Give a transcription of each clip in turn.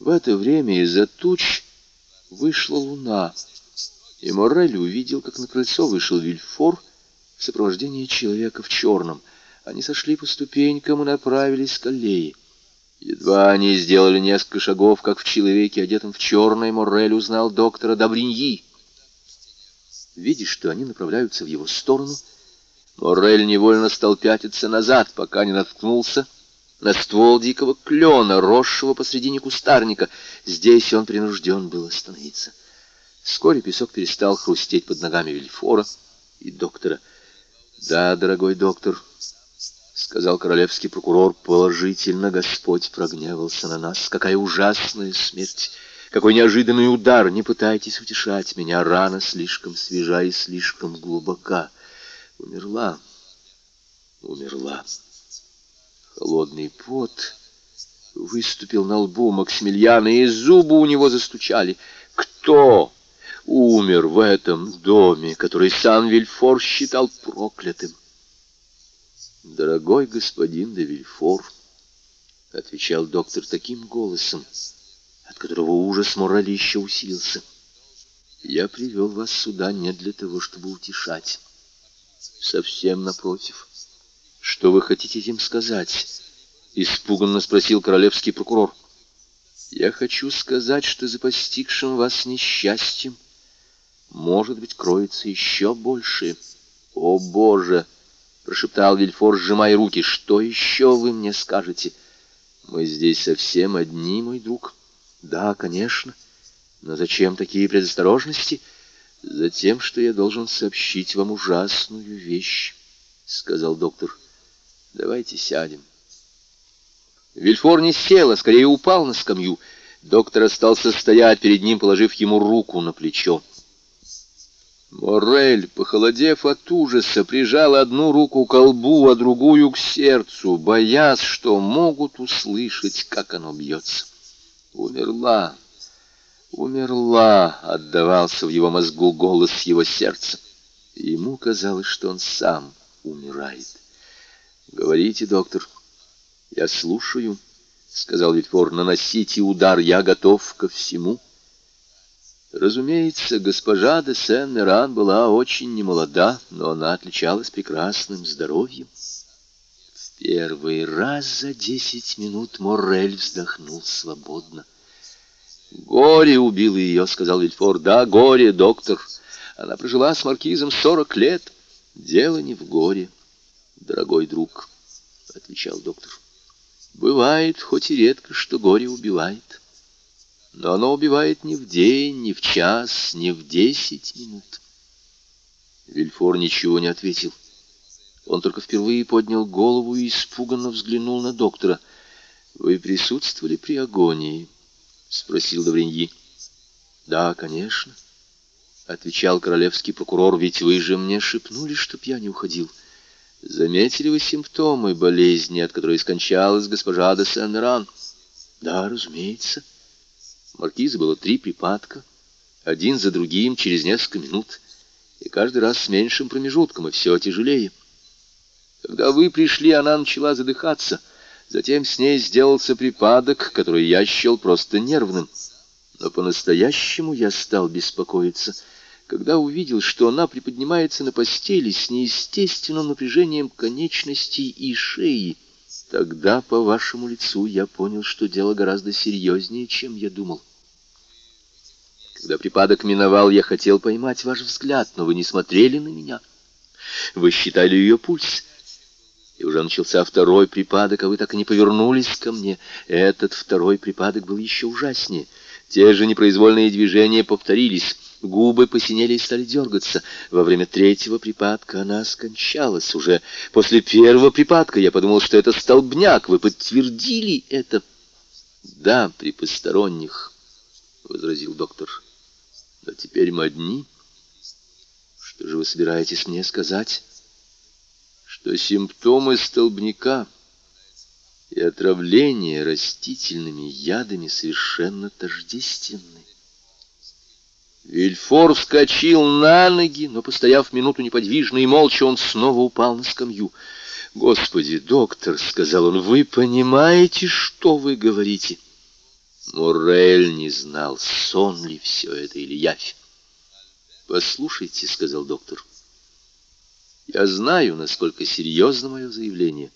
В это время из-за туч вышла луна, и Моррель увидел, как на крыльцо вышел Вильфор в сопровождении человека в черном. Они сошли по ступенькам и направились к аллее. Едва они сделали несколько шагов, как в человеке, одетом в черное, Моррель узнал доктора Добриньи. Видя, что они направляются в его сторону, Моррель невольно стал пятиться назад, пока не наткнулся на ствол дикого клена, росшего посредине кустарника. Здесь он принужден был остановиться. Вскоре песок перестал хрустеть под ногами Вильфора и доктора. «Да, дорогой доктор», — сказал королевский прокурор, — «положительно Господь прогневался на нас. Какая ужасная смерть! Какой неожиданный удар! Не пытайтесь утешать меня, рана слишком свежа и слишком глубока. Умерла, умерла». Холодный пот выступил на лбу Максимилиана, и зубы у него застучали. «Кто?» умер в этом доме, который сам Вильфор считал проклятым. «Дорогой господин де Вильфор», — отвечал доктор таким голосом, от которого ужас морали еще усилился, — «я привел вас сюда не для того, чтобы утешать. Совсем напротив. Что вы хотите этим сказать?» — испуганно спросил королевский прокурор. «Я хочу сказать, что за постигшим вас несчастьем — может быть, кроется еще больше. О, Боже! прошептал Вильфор, сжимая руки. Что еще вы мне скажете? Мы здесь совсем одни, мой друг. Да, конечно. Но зачем такие предосторожности? Затем, что я должен сообщить вам ужасную вещь, сказал доктор. Давайте сядем. Вильфор не сел, а скорее упал на скамью. Доктор остался стоять перед ним, положив ему руку на плечо. Морель, похолодев от ужаса, прижал одну руку к колбу, а другую к сердцу, боясь, что могут услышать, как оно бьется. «Умерла, умерла!» — отдавался в его мозгу голос его сердца. Ему казалось, что он сам умирает. «Говорите, доктор, я слушаю», — сказал Витфор, — «наносите удар, я готов ко всему». Разумеется, госпожа де Сен-Меран была очень немолода, но она отличалась прекрасным здоровьем. В первый раз за десять минут Моррель вздохнул свободно. «Горе убило ее», — сказал Вильфор. «Да, горе, доктор. Она прожила с маркизом сорок лет. Дело не в горе, дорогой друг», — отвечал доктор. «Бывает, хоть и редко, что горе убивает» но оно убивает не в день, не в час, не в десять минут. Вильфор ничего не ответил. Он только впервые поднял голову и испуганно взглянул на доктора. «Вы присутствовали при агонии?» — спросил Довриньи. «Да, конечно», — отвечал королевский прокурор, «ведь вы же мне шепнули, чтоб я не уходил. Заметили вы симптомы болезни, от которой скончалась госпожа де Сен-Ран?» «Да, разумеется». Маркиза было три припадка, один за другим через несколько минут, и каждый раз с меньшим промежутком, и все тяжелее. Когда вы пришли, она начала задыхаться, затем с ней сделался припадок, который я счел просто нервным. Но по-настоящему я стал беспокоиться, когда увидел, что она приподнимается на постели с неестественным напряжением конечностей и шеи. Тогда по вашему лицу я понял, что дело гораздо серьезнее, чем я думал. Когда припадок миновал, я хотел поймать ваш взгляд, но вы не смотрели на меня. Вы считали ее пульс. И уже начался второй припадок, а вы так и не повернулись ко мне. Этот второй припадок был еще ужаснее. Те же непроизвольные движения повторились. Губы посинели и стали дергаться. Во время третьего припадка она скончалась. Уже после первого припадка я подумал, что это столбняк. Вы подтвердили это? Да, при посторонних, — возразил доктор. А теперь мы одни. Что же вы собираетесь мне сказать? Что симптомы столбняка и отравление растительными ядами совершенно тождественны. Вильфор вскочил на ноги, но, постояв минуту неподвижно и молча, он снова упал на скамью. «Господи, доктор», — сказал он, — «вы понимаете, что вы говорите?» Моррель не знал, сон ли все это или явь. «Послушайте», — сказал доктор, — «я знаю, насколько серьезно мое заявление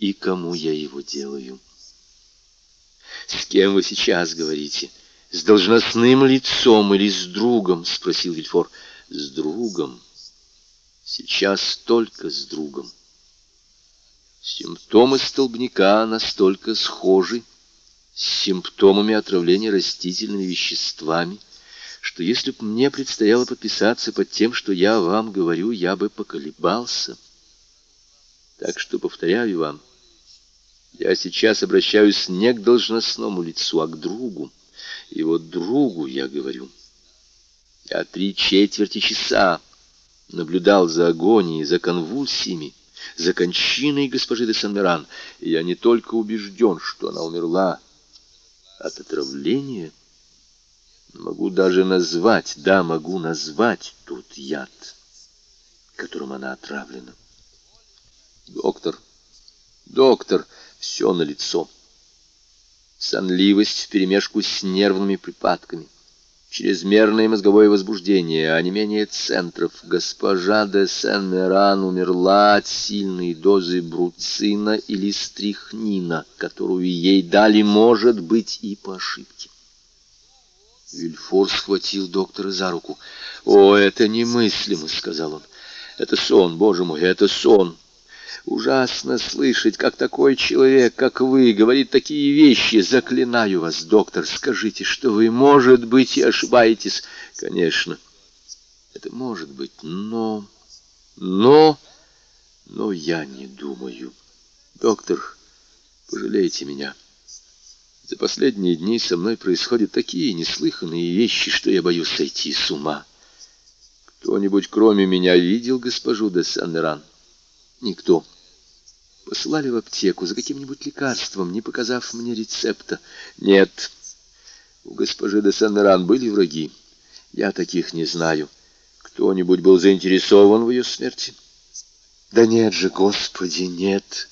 и кому я его делаю». «С кем вы сейчас говорите? С должностным лицом или с другом?» — спросил Вильфор. «С другом. Сейчас только с другом». Симптомы столбняка настолько схожи с симптомами отравления растительными веществами, что если бы мне предстояло подписаться под тем, что я вам говорю, я бы поколебался. Так что повторяю вам, я сейчас обращаюсь не к должностному лицу, а к другу. И вот другу я говорю. Я три четверти часа наблюдал за агонией, за конвульсиями, за кончиной госпожи де Сен-Меран, и я не только убежден, что она умерла от отравления, могу даже назвать, да, могу назвать тот яд, которым она отравлена. Доктор, доктор, все на лицо. Сонливость вперемешку с нервными припадками — чрезмерное мозговое возбуждение, а не менее центров. Госпожа де Сен-Меран умерла от сильной дозы бруцина или стрихнина, которую ей дали, может быть, и по ошибке. Вильфор схватил доктора за руку. «О, это немыслимо!» — сказал он. «Это сон, боже мой, это сон!» Ужасно слышать, как такой человек, как вы, говорит такие вещи. Заклинаю вас, доктор, скажите, что вы, может быть, и ошибаетесь. Конечно, это может быть, но... Но... Но я не думаю. Доктор, пожалейте меня. За последние дни со мной происходят такие неслыханные вещи, что я боюсь сойти с ума. Кто-нибудь, кроме меня, видел госпожу де Сан-Меран? Никто. Посылали в аптеку за каким-нибудь лекарством, не показав мне рецепта. Нет. У госпожи де Сен-Меран были враги. Я таких не знаю. Кто-нибудь был заинтересован в ее смерти? Да нет же, Господи, нет.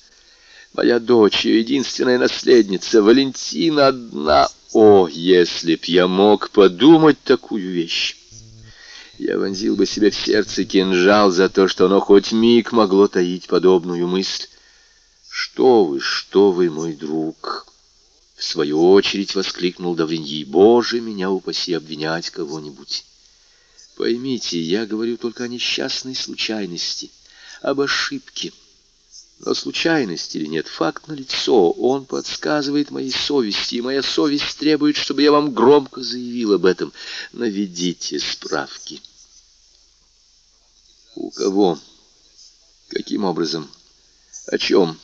Моя дочь, ее единственная наследница, Валентина одна. О, если б я мог подумать такую вещь! Я вонзил бы себе в сердце кинжал за то, что оно хоть миг могло таить подобную мысль. «Что вы, что вы, мой друг!» В свою очередь воскликнул Давриньи. «Боже, меня упаси обвинять кого-нибудь!» Поймите, я говорю только о несчастной случайности, об ошибке. Но случайность или нет, факт налицо. Он подсказывает моей совести, и моя совесть требует, чтобы я вам громко заявил об этом. Наведите справки. У кого? Каким образом? О чем?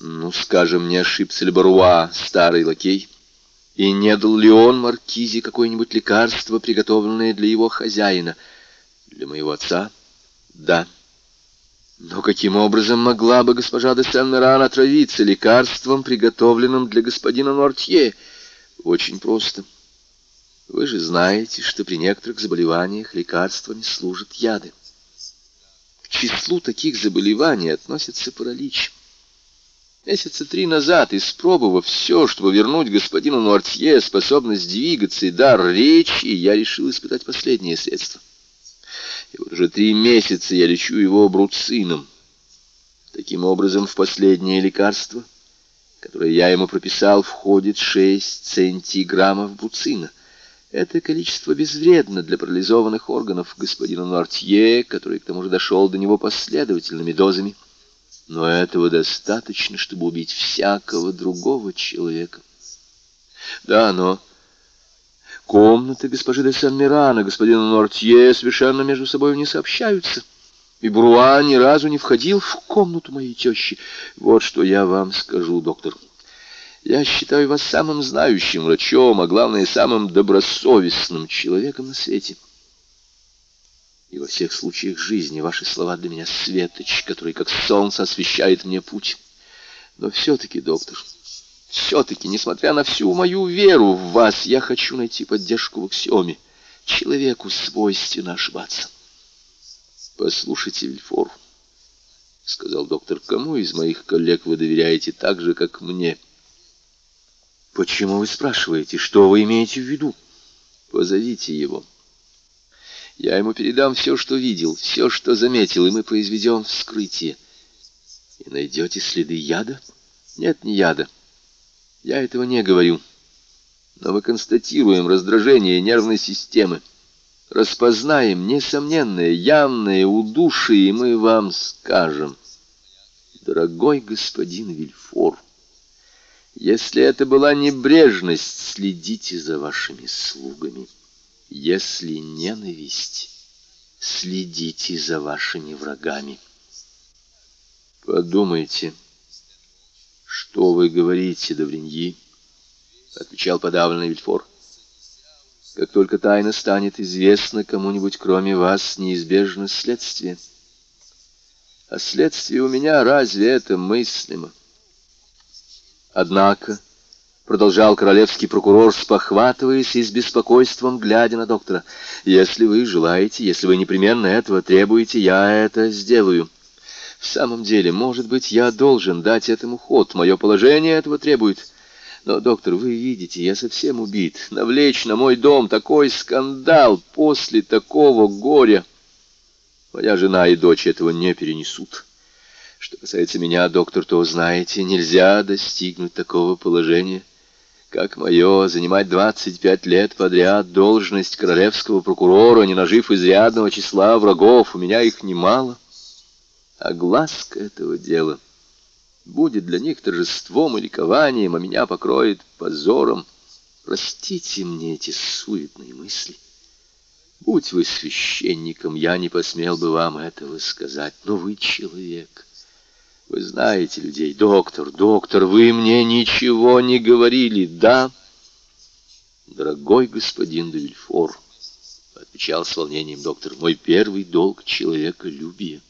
Ну, скажем, не ошибся ли Баруа, старый лакей? И не дал ли он Маркизе какое-нибудь лекарство, приготовленное для его хозяина? Для моего отца? Да. Но каким образом могла бы госпожа де Сен-Меран отравиться лекарством, приготовленным для господина Нортье? Очень просто. Вы же знаете, что при некоторых заболеваниях лекарствами служат яды. Числу таких заболеваний относится паралич. Месяца три назад, испробовав все, чтобы вернуть господину Нуартье способность двигаться и дар речи, я решил испытать последнее средство. И вот уже три месяца я лечу его бруцином. Таким образом, в последнее лекарство, которое я ему прописал, входит 6 центиграммов бруцина. Это количество безвредно для парализованных органов господина Нортье, который к тому же дошел до него последовательными дозами. Но этого достаточно, чтобы убить всякого другого человека. Да, но комнаты госпожи де Сен-Мирана, господина Нортье совершенно между собой не сообщаются. И Бруа ни разу не входил в комнату моей тещи. Вот что я вам скажу, доктор. Я считаю вас самым знающим врачом, а главное, самым добросовестным человеком на свете. И во всех случаях жизни ваши слова для меня светоч, который как солнце освещает мне путь. Но все-таки, доктор, все-таки, несмотря на всю мою веру в вас, я хочу найти поддержку в аксиоме. Человеку свойственно ошибаться. Послушайте, Вильфор, — сказал доктор, — кому из моих коллег вы доверяете так же, как мне? — Почему вы спрашиваете? Что вы имеете в виду? Позовите его. Я ему передам все, что видел, все, что заметил, и мы произведем вскрытие. И найдете следы яда? Нет, не яда. Я этого не говорю. Но мы констатируем раздражение нервной системы. Распознаем несомненное, явное удушие, и мы вам скажем. Дорогой господин Вильфор, если это была небрежность, следите за вашими слугами. Если ненависть, следите за вашими врагами. Подумайте, что вы говорите, Давриньи, отвечал подавленный Вильфор. Как только тайна станет известна кому-нибудь, кроме вас, неизбежно следствие. А следствие у меня разве это мыслимо? Однако продолжал королевский прокурор, спохватываясь и с беспокойством глядя на доктора. «Если вы желаете, если вы непременно этого требуете, я это сделаю. В самом деле, может быть, я должен дать этому ход, мое положение этого требует. Но, доктор, вы видите, я совсем убит. Навлечь на мой дом такой скандал после такого горя. Моя жена и дочь этого не перенесут». Что касается меня, доктор, то, знаете, нельзя достигнуть такого положения, как мое, занимать 25 лет подряд должность королевского прокурора, не нажив изрядного числа врагов, у меня их немало. А глазка этого дела будет для них торжеством и ликованием, а меня покроет позором. Простите мне эти суетные мысли. Будь вы священником, я не посмел бы вам этого сказать, но вы человек. Вы знаете людей. Доктор, доктор, вы мне ничего не говорили, да? Дорогой господин де Вильфор, отвечал с волнением доктор, мой первый долг человеколюбие.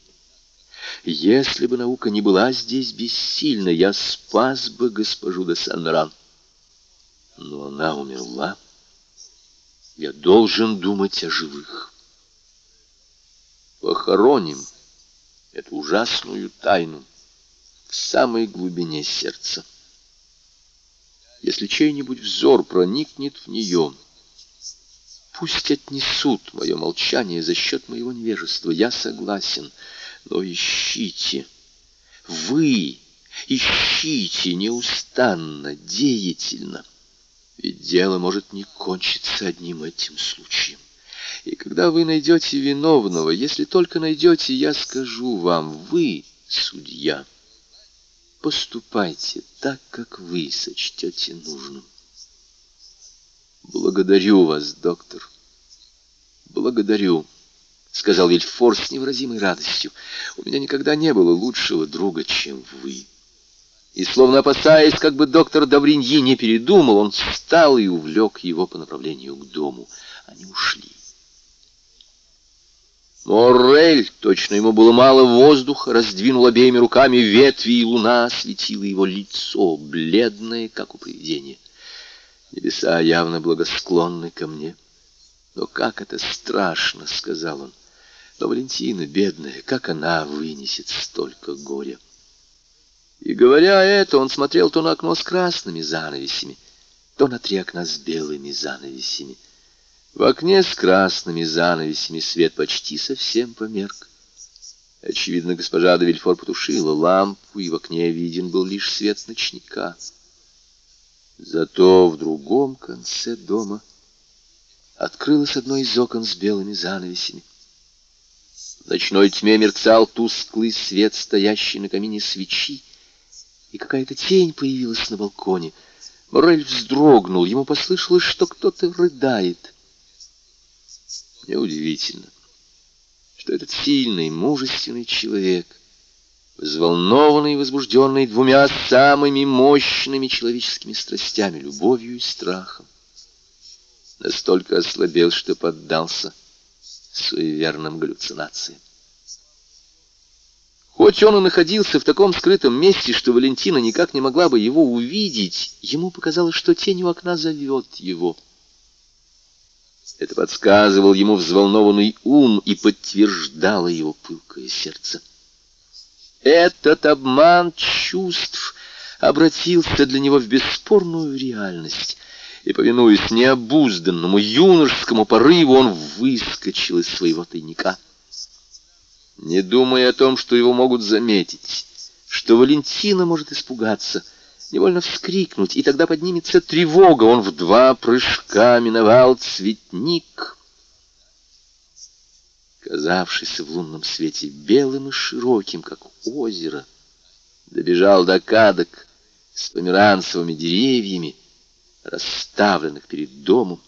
Если бы наука не была здесь бессильна, я спас бы госпожу де Сан-Ран. Но она умерла. Я должен думать о живых. Похороним эту ужасную тайну в самой глубине сердца. Если чей-нибудь взор проникнет в нее, пусть отнесут мое молчание за счет моего невежества. Я согласен, но ищите. Вы ищите неустанно, деятельно. Ведь дело может не кончиться одним этим случаем. И когда вы найдете виновного, если только найдете, я скажу вам, вы судья. Поступайте так, как вы сочтете нужным. Благодарю вас, доктор. Благодарю, сказал Вильфор с невыразимой радостью. У меня никогда не было лучшего друга, чем вы. И, словно опасаясь, как бы доктор Давриньи не передумал, он встал и увлек его по направлению к дому. Они ушли. Моррель, точно ему было мало воздуха, раздвинул обеими руками ветви, и луна осветила его лицо, бледное, как у привидения. Небеса явно благосклонны ко мне. Но как это страшно, — сказал он. Но Валентина, бедная, как она вынесет столько горя? И, говоря это, он смотрел то на окно с красными занавесями, то на три окна с белыми занавесями — в окне с красными занавесями свет почти совсем померк. Очевидно, госпожа де Вильфор потушила лампу, и в окне виден был лишь свет ночника. Зато в другом конце дома открылось одно из окон с белыми занавесями. В ночной тьме мерцал тусклый свет, стоящий на камине свечи, и какая-то тень появилась на балконе. Морель вздрогнул, ему послышалось, что кто-то рыдает. Неудивительно, что этот сильный, мужественный человек, взволнованный и возбужденный двумя самыми мощными человеческими страстями, любовью и страхом, настолько ослабел, что поддался суеверным галлюцинациям. Хоть он и находился в таком скрытом месте, что Валентина никак не могла бы его увидеть, ему показалось, что тень у окна зовет его — это подсказывал ему взволнованный ум и подтверждало его пылкое сердце. Этот обман чувств обратился для него в бесспорную реальность, и, повинуясь необузданному юношескому порыву, он выскочил из своего тайника. Не думая о том, что его могут заметить, что Валентина может испугаться, невольно вскрикнуть, и тогда поднимется тревога, он в два прыжка миновал цветник — казавшийся в лунном свете белым и широким, как озеро, добежал до кадок с померанцевыми деревьями, расставленных перед домом,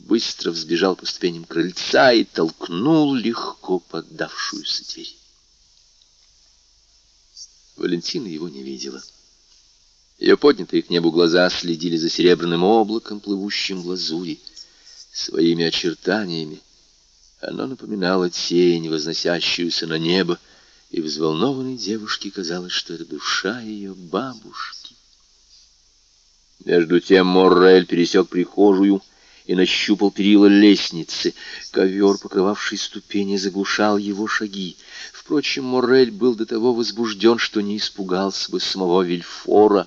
быстро взбежал по ступеням крыльца и толкнул легко поддавшуюся дверь. Валентина его не видела. Ее поднятые к небу глаза следили за серебряным облаком, плывущим в лазури, своими очертаниями, оно напоминало тень, возносящуюся на небо, и взволнованной девушке казалось, что это душа ее бабушки. Между тем Моррель пересек прихожую и нащупал перила лестницы. Ковер, покрывавший ступени, заглушал его шаги. Впрочем, Моррель был до того возбужден, что не испугался бы самого Вильфора.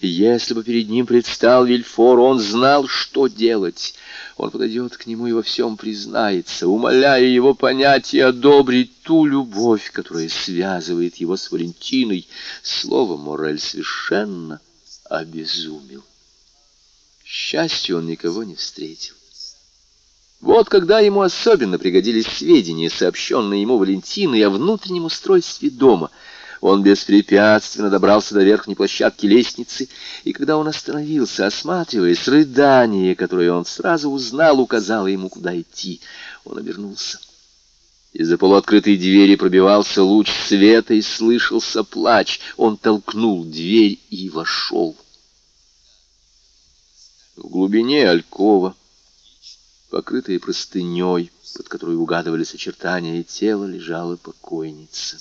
Если бы перед ним предстал Вильфор, он знал, что делать. Он подойдет к нему и во всем признается, умоляя его понять и одобрить ту любовь, которая связывает его с Валентиной. Слово Морель совершенно обезумел. Счастью, он никого не встретил. Вот когда ему особенно пригодились сведения, сообщенные ему Валентиной о внутреннем устройстве дома — он беспрепятственно добрался до верхней площадки лестницы, и когда он остановился, осматриваясь, рыдание, которое он сразу узнал, указало ему, куда идти. Он обернулся. Из-за полуоткрытой двери пробивался луч света и слышался плач. Он толкнул дверь и вошел. В глубине алькова, покрытая простыней, под которой угадывались очертания тела, лежала покойница.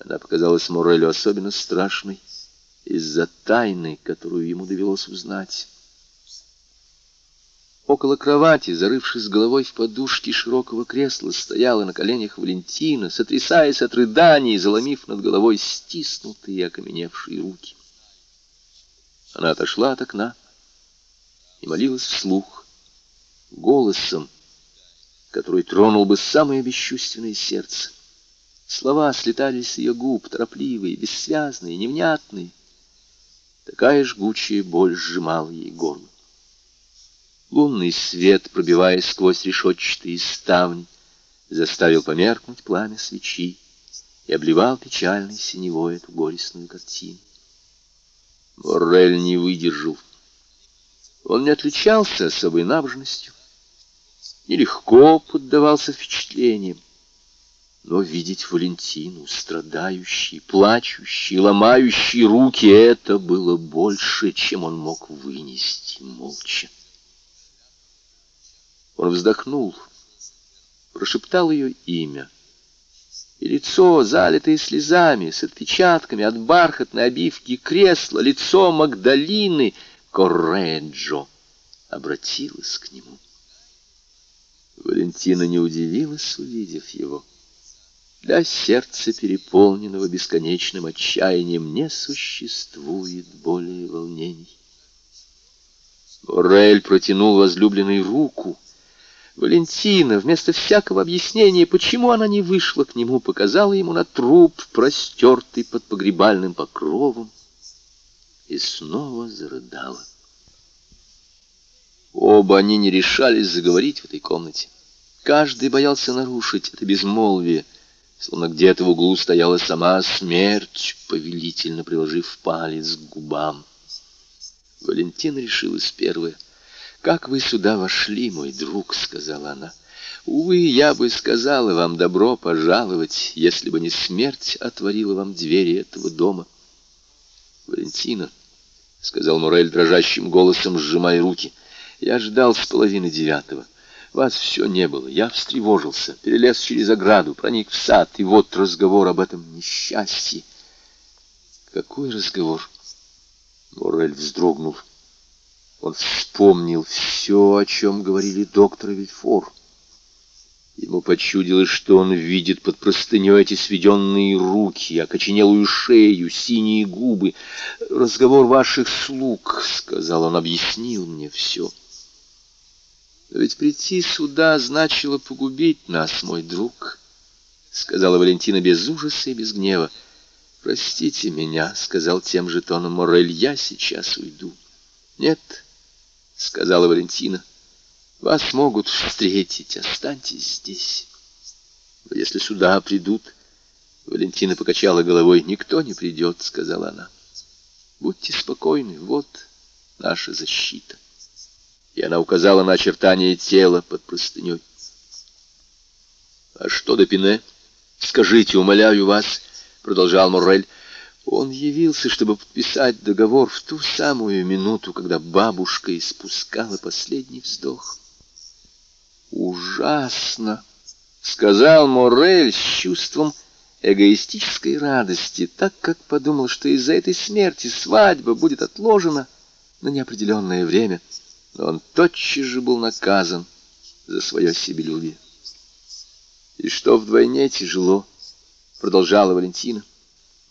Она показалась Морелю особенно страшной из-за тайны, которую ему довелось узнать. Около кровати, зарывшись головой в подушки широкого кресла, стояла на коленях Валентина, сотрясаясь от рыданий, заломив над головой стиснутые окаменевшие руки. Она отошла от окна и молилась вслух, голосом, который тронул бы самое бесчувственное сердце. Слова слетали с ее губ, торопливые, бессвязные, невнятные. Такая жгучая боль сжимала ей горло. Лунный свет, пробиваясь сквозь решетчатые ставни, заставил померкнуть пламя свечи и обливал печальной синевой эту горестную картину. Моррель не выдержал. Он не отличался особой набожностью, нелегко поддавался впечатлениям. Но видеть Валентину, страдающей, плачущей, ломающей руки, это было больше, чем он мог вынести молча. Он вздохнул, прошептал ее имя. И лицо, залитое слезами, с отпечатками от бархатной обивки кресла, лицо Магдалины Корреджо, обратилось к нему. Валентина не удивилась, увидев его. Для сердца, переполненного бесконечным отчаянием, не существует более волнений. Борель протянул возлюбленной руку. Валентина, вместо всякого объяснения, почему она не вышла к нему, показала ему на труп, простертый под погребальным покровом, и снова зарыдала. Оба они не решались заговорить в этой комнате. Каждый боялся нарушить это безмолвие — словно где-то в углу стояла сама смерть, повелительно приложив палец к губам. Валентина решилась первая. «Как вы сюда вошли, мой друг?» — сказала она. «Увы, я бы сказала вам добро пожаловать, если бы не смерть отворила вам двери этого дома». «Валентина», — сказал Мурель дрожащим голосом, сжимая руки, — «я ждал с половины девятого». Вас все не было. Я встревожился, перелез через ограду, проник в сад, и вот разговор об этом несчастье. Какой разговор? Морель вздрогнул. Он вспомнил все, о чем говорили доктор Вильфор. Ему почудилось, что он видит под простыней эти сведенные руки, окоченелую шею, синие губы. «Разговор ваших слуг», — сказал он, — объяснил мне все. «Ведь прийти сюда значило погубить нас, мой друг», — сказала Валентина без ужаса и без гнева. «Простите меня», — сказал тем же тоном Морель, — «я сейчас уйду». «Нет», — сказала Валентина, — «вас могут встретить, останьтесь здесь». «Но если сюда придут...» Валентина покачала головой. «Никто не придет», — сказала она. «Будьте спокойны, вот наша защита». И она указала на очертания тела под простыней. «А что до Пине? Скажите, умоляю вас», — продолжал Моррель, — он явился, чтобы подписать договор в ту самую минуту, когда бабушка испускала последний вздох. «Ужасно!» — сказал Морель с чувством эгоистической радости, так как подумал, что из-за этой смерти свадьба будет отложена на неопределенное время. Но он тотчас же был наказан за свое себелюбие. «И что вдвойне тяжело?» — продолжала Валентина.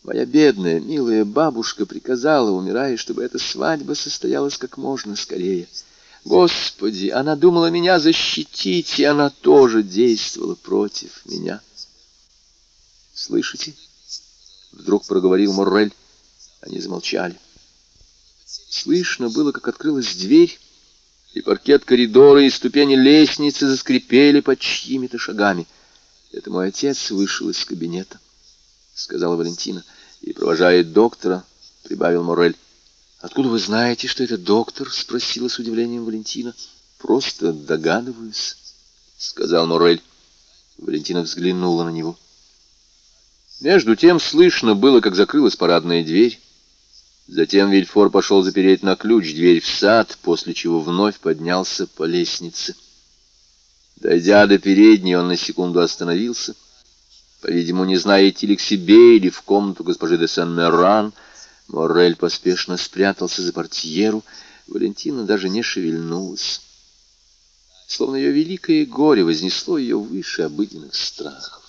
Моя бедная, милая бабушка приказала, умирая, чтобы эта свадьба состоялась как можно скорее. Господи, она думала меня защитить, и она тоже действовала против меня. «Слышите?» — вдруг проговорил Моррель. Они замолчали. Слышно было, как открылась дверь, и паркет коридора и ступени лестницы заскрипели под чьими-то шагами. Это мой отец вышел из кабинета сказала Валентина. «И провожает доктора», — прибавил Морель. «Откуда вы знаете, что это доктор?» — спросила с удивлением Валентина. «Просто догадываюсь», — сказал Морель. Валентина взглянула на него. Между тем слышно было, как закрылась парадная дверь. Затем Вильфор пошел запереть на ключ дверь в сад, после чего вновь поднялся по лестнице. Дойдя до передней, он на секунду остановился — по-видимому, не зная, идти ли к себе или в комнату госпожи де Сен-Меран, Моррель поспешно спрятался за портьеру. Валентина даже не шевельнулась. Словно ее великое горе вознесло ее выше обыденных страхов.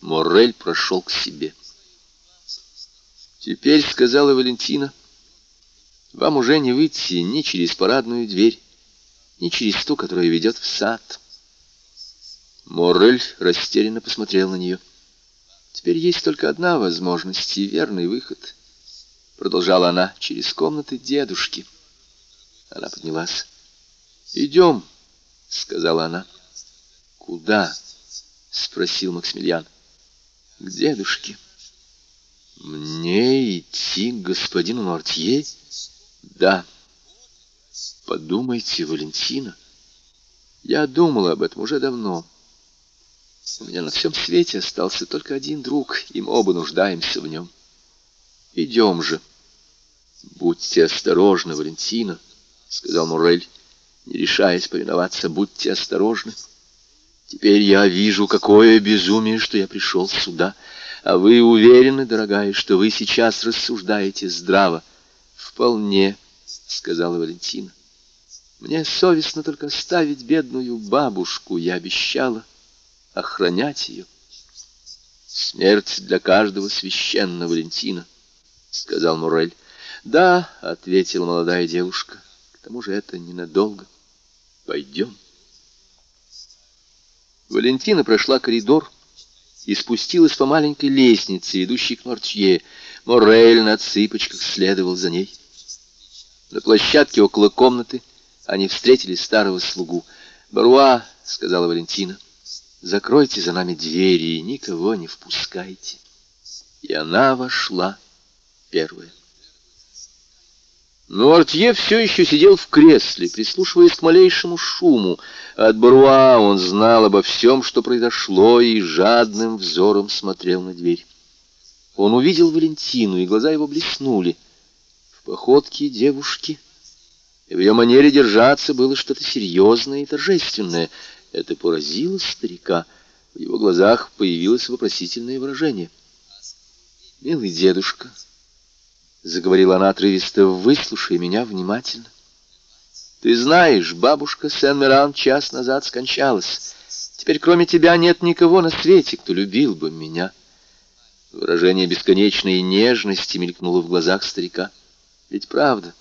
Моррель прошел к себе. «Теперь, — сказала Валентина, — вам уже не выйти ни через парадную дверь, ни через ту, которая ведет в сад». Моррель растерянно посмотрел на нее. «Теперь есть только одна возможность и верный выход», — продолжала она, — «через комнаты дедушки». Она поднялась. «Идем», — сказала она. «Куда?» — спросил Максимилиан. «К дедушке». «Мне идти к господину Мортье?» «Да». «Подумайте, Валентина. Я думала об этом уже давно». У меня на всем свете остался только один друг, и мы оба нуждаемся в нем. Идем же. Будьте осторожны, Валентина, — сказал Мурель, не решаясь повиноваться. Будьте осторожны. Теперь я вижу, какое безумие, что я пришел сюда. А вы уверены, дорогая, что вы сейчас рассуждаете здраво? Вполне, — сказала Валентина. Мне совестно только оставить бедную бабушку, я обещала охранять ее. Смерть для каждого священна, Валентина, — сказал Мурель. Да, — ответила молодая девушка, — к тому же это ненадолго. Пойдем. Валентина прошла коридор и спустилась по маленькой лестнице, идущей к Мортье. Морель на цыпочках следовал за ней. На площадке около комнаты они встретили старого слугу. «Баруа», — сказала Валентина, — Закройте за нами двери и никого не впускайте. И она вошла первая. Но Артье все еще сидел в кресле, прислушиваясь к малейшему шуму. От Баруа он знал обо всем, что произошло, и жадным взором смотрел на дверь. Он увидел Валентину, и глаза его блеснули. В походке девушки и в ее манере держаться было что-то серьезное и торжественное — это поразило старика. В его глазах появилось вопросительное выражение. «Милый дедушка», — заговорила она отрывисто, — «выслушай меня внимательно. Ты знаешь, бабушка Сен-Меран час назад скончалась. Теперь кроме тебя нет никого на свете, кто любил бы меня. Выражение бесконечной нежности мелькнуло в глазах старика. Ведь правда,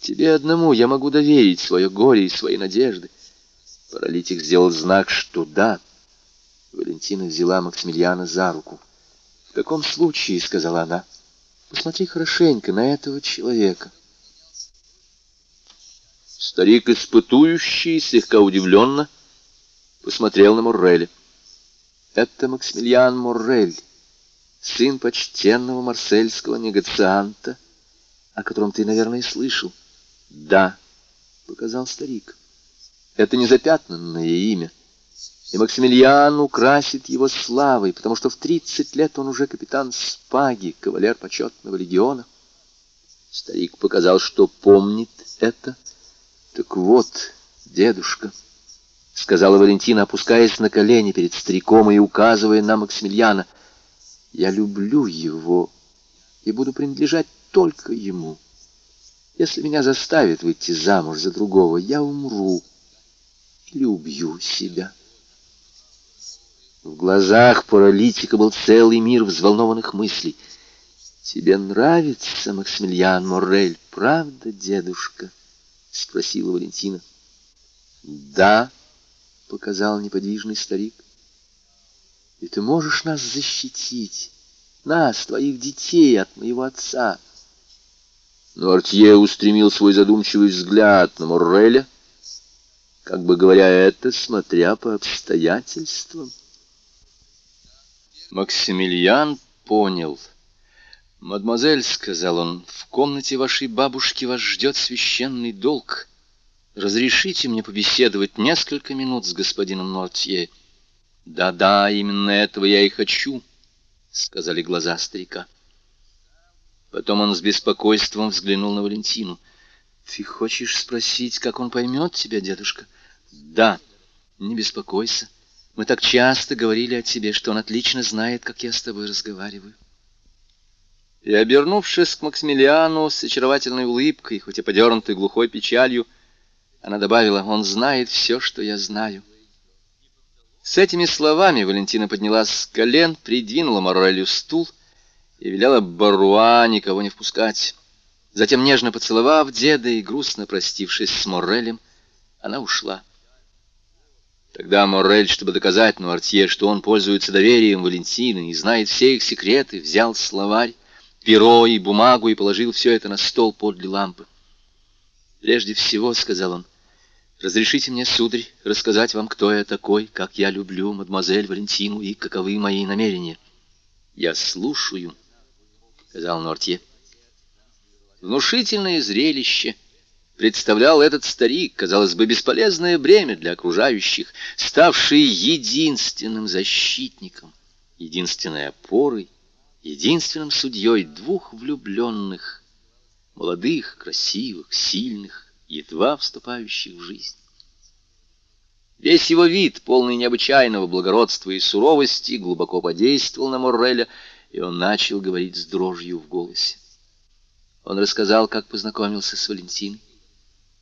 тебе одному я могу доверить свое горе и свои надежды. Паралитик сделал знак, что да. Валентина взяла Максимилиана за руку. «В таком случае, — сказала она, — посмотри хорошенько на этого человека». Старик, испытующий, слегка удивленно, посмотрел на Морреля. «Это Максимилиан Моррель, сын почтенного марсельского негацианта, о котором ты, наверное, слышал». «Да», — показал старик. Это незапятнанное имя. И Максимилиан украсит его славой, потому что в тридцать лет он уже капитан Спаги, кавалер почетного легиона. Старик показал, что помнит это. Так вот, дедушка, — сказала Валентина, опускаясь на колени перед стариком и указывая на Максимилиана, — я люблю его и буду принадлежать только ему. Если меня заставят выйти замуж за другого, я умру или убью себя. В глазах паралитика был целый мир взволнованных мыслей. «Тебе нравится, Максимилиан Моррель, правда, дедушка?» — спросила Валентина. «Да», — показал неподвижный старик. «И ты можешь нас защитить, нас, твоих детей, от моего отца». Но Артье устремил свой задумчивый взгляд на Морреля, — как бы говоря это, смотря по обстоятельствам. Максимилиан понял. «Мадемуазель», — сказал он, — «в комнате вашей бабушки вас ждет священный долг. Разрешите мне побеседовать несколько минут с господином Нортье». «Да-да, именно этого я и хочу», — сказали глаза старика. Потом он с беспокойством взглянул на Валентину. «Ты хочешь спросить, как он поймет тебя, дедушка?» Да, не беспокойся. Мы так часто говорили о тебе, что он отлично знает, как я с тобой разговариваю. И, обернувшись к Максимилиану с очаровательной улыбкой, хоть и подернутой глухой печалью, она добавила, «Он знает все, что я знаю». С этими словами Валентина поднялась с колен, придвинула Морелю стул и велела Баруа никого не впускать. Затем, нежно поцеловав деда и грустно простившись с Моррелем, она ушла. Тогда Моррель, чтобы доказать Нуартье, что он пользуется доверием Валентины и знает все их секреты, взял словарь, перо и бумагу и положил все это на стол подле лампы. «Прежде всего, — сказал он, — разрешите мне, сударь, рассказать вам, кто я такой, как я люблю мадемуазель Валентину и каковы мои намерения». «Я слушаю», — сказал Нортье. Внушительное зрелище — представлял этот старик, казалось бы, бесполезное бремя для окружающих, ставший единственным защитником, единственной опорой, единственным судьей двух влюбленных, молодых, красивых, сильных, едва вступающих в жизнь. Весь его вид, полный необычайного благородства и суровости, глубоко подействовал на Морреля, и он начал говорить с дрожью в голосе. Он рассказал, как познакомился с Валентиной,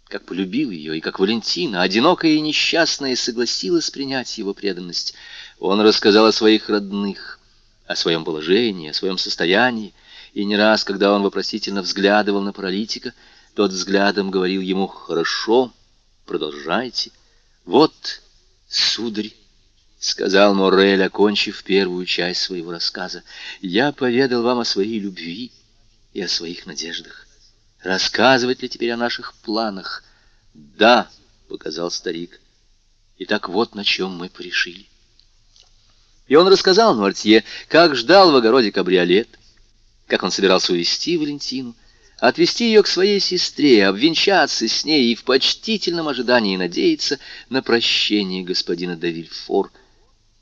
как полюбил ее, и как Валентина, одинокая и несчастная, согласилась принять его преданность. Он рассказал о своих родных, о своем положении, о своем состоянии, и не раз, когда он вопросительно взглядывал на паралитика, тот взглядом говорил ему «Хорошо, продолжайте». «Вот, сударь», — сказал Моррель, окончив первую часть своего рассказа, — «я поведал вам о своей любви и о своих надеждах. Рассказывать ли теперь о наших планах? Да, показал старик. И так вот на чем мы порешили. И он рассказал Нуартье, как ждал в огороде кабриолет, как он собирался увезти Валентину, отвезти ее к своей сестре, обвенчаться с ней и в почтительном ожидании надеяться на прощение господина Давильфор.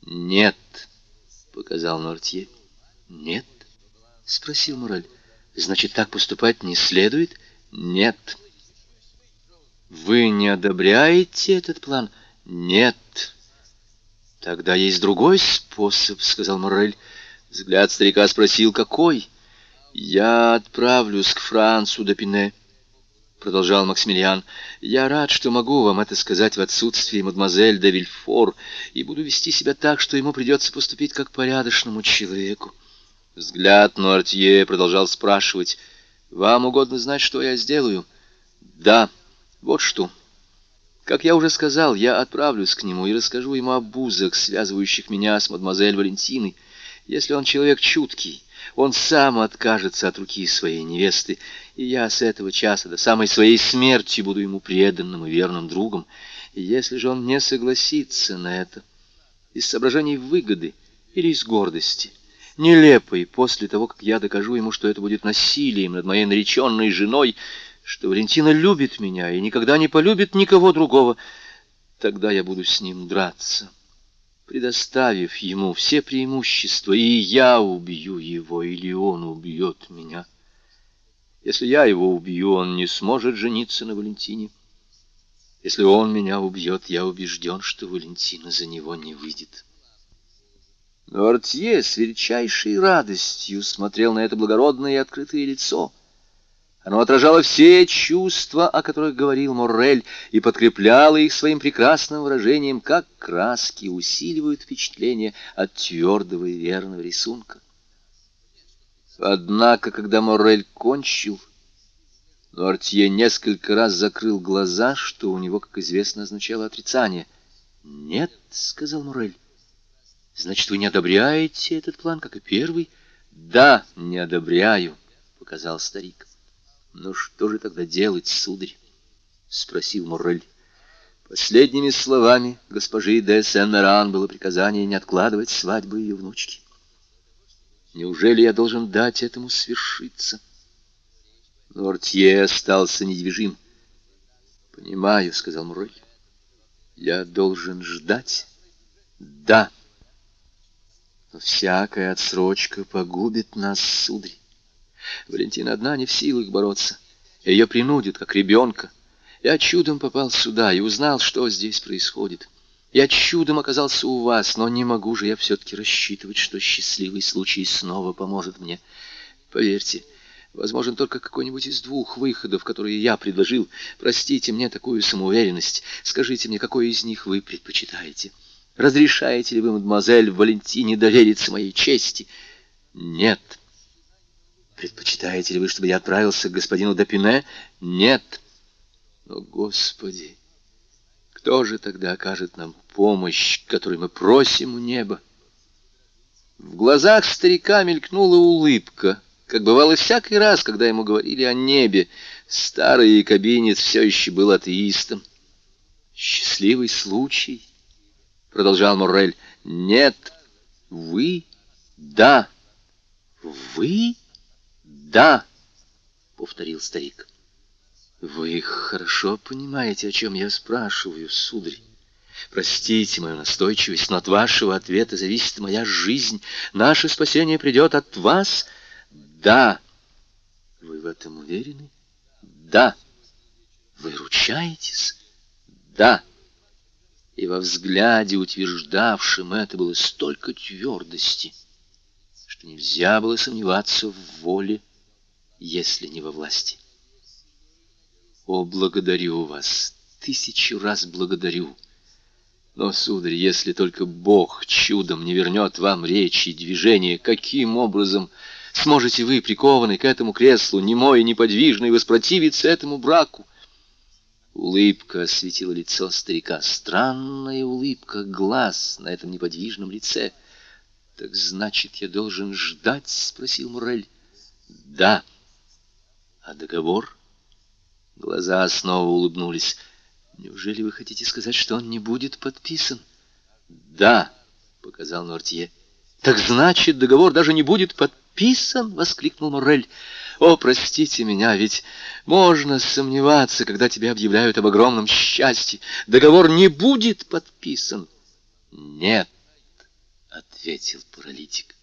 «Нет», — показал Нортье. «Нет?» — спросил Мораль. Значит, так поступать не следует? Нет. Вы не одобряете этот план? Нет. Тогда есть другой способ, сказал Моррель. Взгляд старика спросил, какой? Я отправлюсь к Францу до Пине. продолжал Максимилиан. «Я рад, что могу вам это сказать в отсутствии мадемуазель де Вильфор, и буду вести себя так, что ему придется поступить как порядочному человеку». Взгляд Нуартье продолжал спрашивать. «Вам угодно знать, что я сделаю?» «Да, вот что». Как я уже сказал, я отправлюсь к нему и расскажу ему об узах, связывающих меня с мадемуазель Валентиной. Если он человек чуткий, он сам откажется от руки своей невесты, и я с этого часа до самой своей смерти буду ему преданным и верным другом. И если же он не согласится на это, из соображений выгоды или из гордости, нелепой после того, как я докажу ему, что это будет насилием над моей нареченной женой, что Валентина любит меня и никогда не полюбит никого другого, тогда я буду с ним драться, предоставив ему все преимущества, и я убью его, или он убьет меня. Если я его убью, он не сможет жениться на Валентине. Если он меня убьет, я убежден, что Валентина за него не выйдет. Но Артье с величайшей радостью смотрел на это благородное и открытое лицо — оно отражало все чувства, о которых говорил Моррель, и подкрепляло их своим прекрасным выражением, как краски усиливают впечатление от твердого и верного рисунка. Однако, когда Моррель кончил, Нортье несколько раз закрыл глаза, что у него, как известно, означало отрицание. «Нет», — сказал Моррель, — «значит, вы не одобряете этот план, как и первый?» «Да, не одобряю», — показал старик. «Ну что же тогда делать, сударь?» — спросил Моррель. Последними словами госпожи де Сен-Меран было приказание не откладывать свадьбы ее внучки. Неужели я должен дать этому свершиться? Нортье остался недвижим. «Понимаю», — сказал Мурель. «Я должен ждать?» «Да». «Но всякая отсрочка погубит нас, сударь. Валентина одна не в силах бороться. Ее принудят, как ребенка. Я чудом попал сюда и узнал, что здесь происходит. Я чудом оказался у вас, но не могу же я все-таки рассчитывать, что счастливый случай снова поможет мне. Поверьте, возможен только какой-нибудь из двух выходов, которые я предложил. Простите мне такую самоуверенность. Скажите мне, какой из них вы предпочитаете? Разрешаете ли вы, мадемуазель Валентине, довериться моей чести? Нет. Предпочитаете ли вы, чтобы я отправился к господину Допине? Нет. Но, Господи, кто же тогда окажет нам помощь, которой мы просим у неба? В глазах старика мелькнула улыбка, как бывало всякий раз, когда ему говорили о небе. Старый кабинет все еще был атеистом. «Счастливый случай», — продолжал Моррель. «Нет, вы, да, вы...» «Да», — повторил старик. «Вы хорошо понимаете, о чем я спрашиваю, сударь. Простите мою настойчивость, но от вашего ответа зависит моя жизнь. Наше спасение придет от вас?» «Да». «Вы в этом уверены?» «Да». «Вы ручаетесь?» «Да». И во взгляде, утверждавшем это, было столько твердости, что нельзя было сомневаться в воле если не во власти. О, благодарю вас, тысячу раз благодарю. Но, сударь, если только Бог чудом не вернет вам речи и движения, каким образом сможете вы, прикованный к этому креслу, немой и неподвижный, воспротивиться этому браку? Улыбка осветила лицо старика. Странная улыбка глаз на этом неподвижном лице. «Так значит, я должен ждать?» — спросил Мурель. «Да». А договор? Глаза снова улыбнулись. Неужели вы хотите сказать, что он не будет подписан? Да, показал Нортье. Так значит, договор даже не будет подписан, воскликнул Моррель. О, простите меня, ведь можно сомневаться, когда тебе объявляют об огромном счастье. Договор не будет подписан. Нет, ответил паралитик.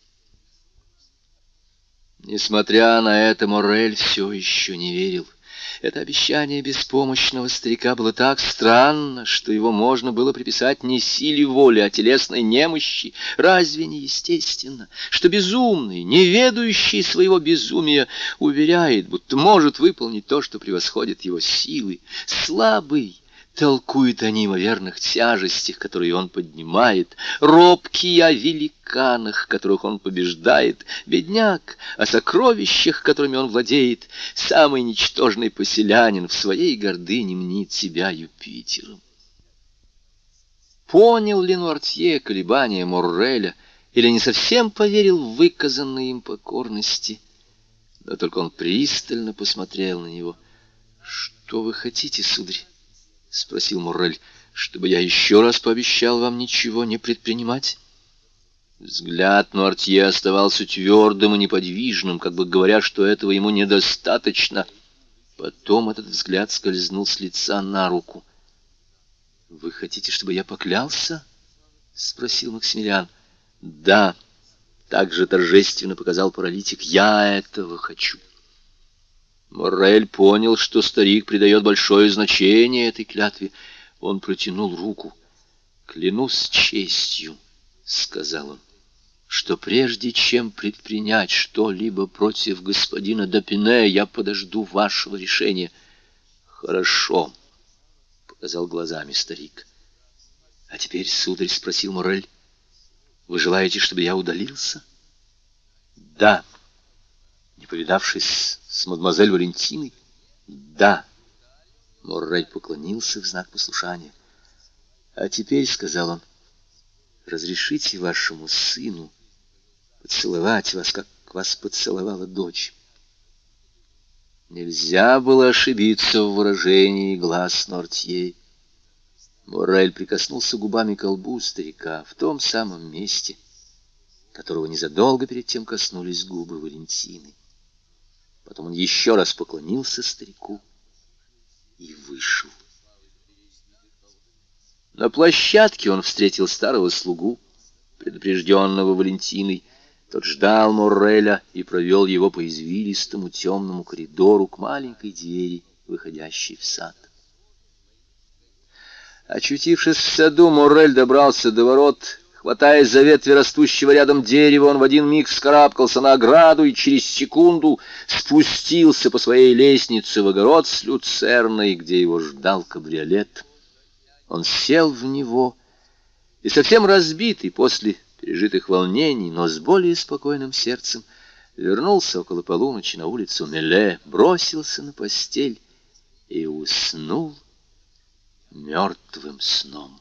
Несмотря на это, Морель все еще не верил. Это обещание беспомощного старика было так странно, что его можно было приписать не силе воли, а телесной немощи. Разве не естественно, что безумный, не ведающий своего безумия, уверяет, будто может выполнить то, что превосходит его силы? Слабый, Толкует о неимоверных тяжестях, которые он поднимает, робкий о великанах, которых он побеждает, бедняк о сокровищах, которыми он владеет, самый ничтожный поселянин в своей гордыне мнит себя Юпитером. Понял ли Нуартье колебания Морреля, или не совсем поверил в выказанные им покорности? Но только он пристально посмотрел на него. «Что вы хотите, сударь?» — спросил Муррель, — чтобы я еще раз пообещал вам ничего не предпринимать? Взгляд Нуартье оставался твердым и неподвижным, как бы говоря, что этого ему недостаточно. Потом этот взгляд скользнул с лица на руку. — Вы хотите, чтобы я поклялся? — спросил Максимилиан. — Да, — так же торжественно показал паралитик, — я этого хочу. — Моррель понял, что старик придает большое значение этой клятве. Он протянул руку. «Клянусь честью», — сказал он, — «что прежде чем предпринять что-либо против господина Допине, я подожду вашего решения». «Хорошо», — показал глазами старик. «А теперь, сударь, — спросил Моррель, — вы желаете, чтобы я удалился?» «Да», не повидавшись с мадемуазель Валентиной? Да. Моррель поклонился в знак послушания. А теперь, — сказал он, — разрешите вашему сыну поцеловать вас, как вас поцеловала дочь. Нельзя было ошибиться в выражении глаз Нортье. Моррель прикоснулся губами к колбу старика в том самом месте, которого незадолго перед тем коснулись губы Валентины. Потом он еще раз поклонился старику и вышел. На площадке он встретил старого слугу, предупрежденного Валентиной. Тот ждал Морреля и провел его по извилистому темному коридору к маленькой двери, выходящей в сад. Очутившись в саду, Моррель добрался до ворот Хватаясь за ветви растущего рядом дерева, он в один миг вскарабкался на ограду и через секунду спустился по своей лестнице в огород с люцерной, где его ждал кабриолет. Он сел в него и совсем разбитый после пережитых волнений, но с более спокойным сердцем, вернулся около полуночи на улицу Меле, бросился на постель и уснул мертвым сном.